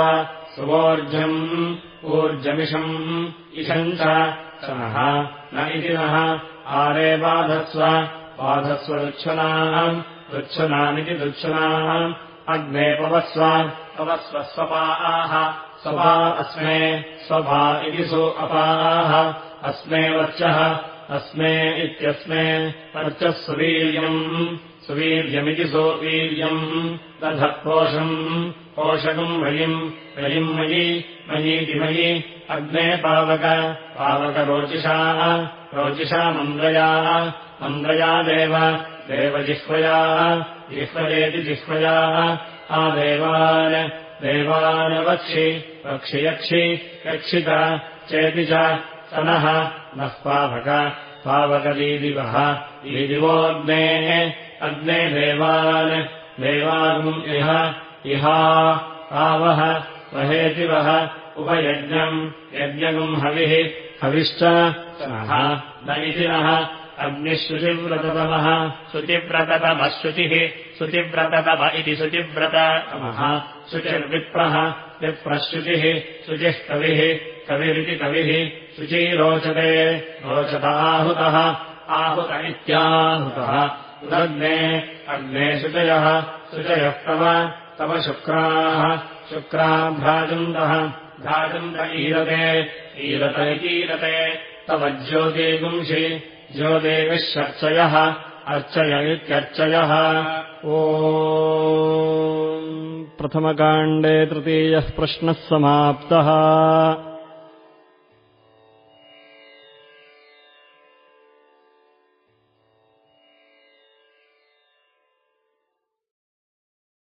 सुवोर्जम् ऊर्जमिषम् इषम् च नः न इति नः आरे बाधस्व बाधस्व दुच्छुनाम् दुच्छुनामिति दुच्छुनाम् अग्ने पवस्व पवस्व स्वपाः स्वपा अस्मे स्वभा इति सु अपाः अस्मे वर्चः अस्मे इत्यस्मे वर्चः सुवीर्यम्। सुवीर्यमिति सुवीर्यम् दधत्पोषम् पोषकम् वयिम् वयिम् मयि। मयीति मयि। अग्ने पावक। पावकरोचिषा रोचिषा। मन्द्रया देव। देवजिह्वया जिह्वयेति जिह्वया। आदेवान् देवानवक्षि वक्षि यक्षि। यक्षित। चेति च स नः पावक पावकदीदिवः दीदिवोऽग्नेः अग्ने देवान् देवागुम् इह इहा आवह वहेति वः उपयज्ञम् यज्ञगुम् हविः हविश्च नः न इति नः अग्निः शुचिव्रततमः शुचिव्रततमः शुचिः शुचिव्रततम इति विप्रश्रुचिः शुचिः कविः कविरिति कविः शुची रोचते आहुतः आहुत इत्याहुतः। उदग्ने अग्ने शुचयः शुचयः तव तव शुक्राः। शुक्रा भ्राजन्तः ईरते ईरत इतीरते। तव ज्योतिगुंषि ज्योतिविश्चर्चयः अर्चय इत्यर्चयः। ओ। प्रथमकाण्डे तृतीयः प्रश्नः समाप्तः